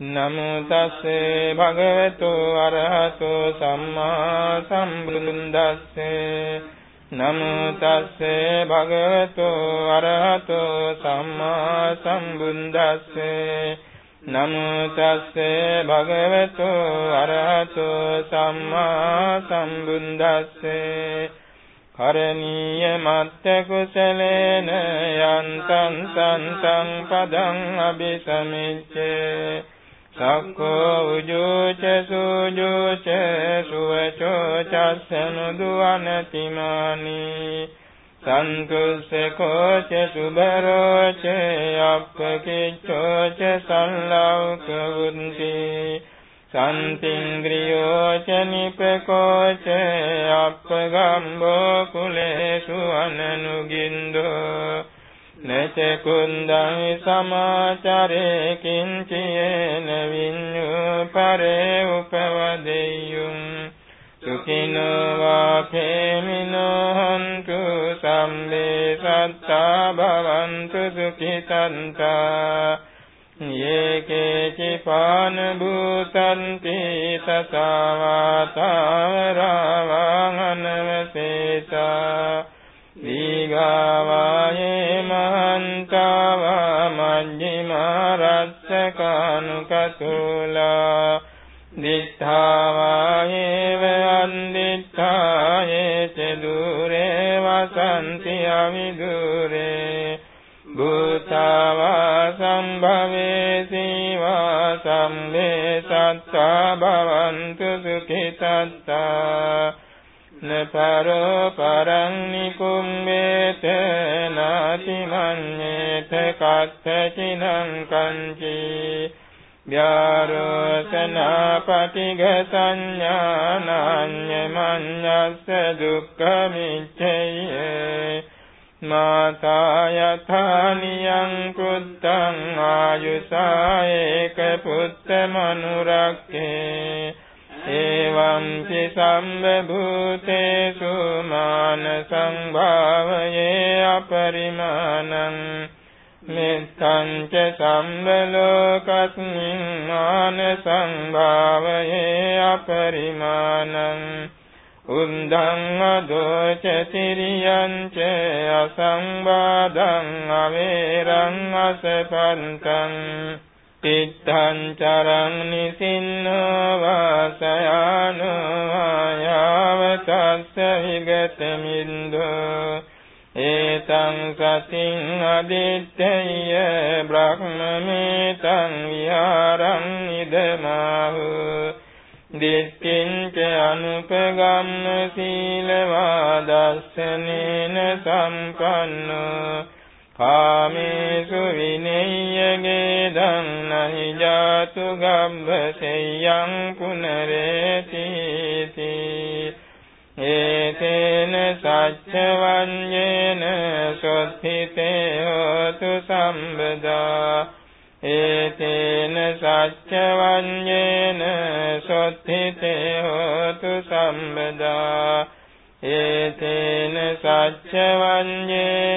නමෝ තස්සේ භගවතු අරහතෝ සම්මා සම්බුද්දස්සේ. නමෝ තස්සේ භගවතු අරහතෝ සම්මා සම්බුද්දස්සේ. නමෝ තස්සේ භගවතු අරහතෝ සම්මා සම්බුද්දස්සේ. කරණීය මත්ත කුසලේන යන්තං සන්තං පදං අபிසමිච්ඡේ සක්ඛෝ උජෝච සුජෝච සුවචෝ චස්සනු දුවනතිමානි සන්තුස්සකෝ ච සුබරෝ ච අප්පකිච්ඡෝ ච සල්ලෞක වුන්ති සන්තිංග්‍රියෝ ච නිපකෝ ච නච කුන්දං සමාචරේ කිංචයේන විඤ්ඤු පරේ උපවදෙය්‍යුං සුඛිනෝ වාඛේමිනෝ හන්තු සම්මේ සත්තා භවන්තු සුඛිතන්තා යේකේචි පාන භූතන්ති සසවාතාවරාවං අනවසේතා. දීඝාවායේ රස්සකානුකතුලා දිත්තාවායේව අන්දිත්තායේ ච දුරේ වසන්ති අවිදුරේ භූතාවා සම්භවේ සීවා සම්මේ සත්තා භවන්තු සුඛිතත්තා නපරෝ පරං නිකුම්මේත නාති මඤ්ඤේත කත්තචිනං කංචි ව්‍යාරෝසනා පටිඝ සංඥානඤ්ඤ මඤ්ඤස්ස දුක්ඛමිච්ඡේ මාතා යථානියං කුත්තං ආයුසා ඒක පුත්ත මනුරක්කේ එවං ච සම්බභූතේසු මාන සංභාවයේ අපරිමාණං මෙත්තං ච සම්බලෝකස්මින් මාන සංභාවයේ අපරිමාණං උන්දං අදෝච තිරියං ච අසංවාදං අවේරං අසපන්තං තිත්තං චරං නිසින්නෝ වාසයානෝ ආයාවතස්ස විගතමින්දෝ ඒතං සතින් අදිත්තේය බ්‍රහ්මමේතං විහාරං ඉදමාහු දිට්ඨින්ච අනුපගම්ම සීලවාදස්සනේන සම්පන්නෝ කාමේසු විනේයගේ දන්නහි ජාතු ගම්භසෙයං පුනරේතිති ඒතේන සච්චවඤ්ඤේන සොත්ථිතේ හෝතු සම්බදා ඒතේන සච්චවඤ්ඤේන සොත්ථිතේ හෝතු සම්බදා ඒතේන සච්චවඤ්ඤේන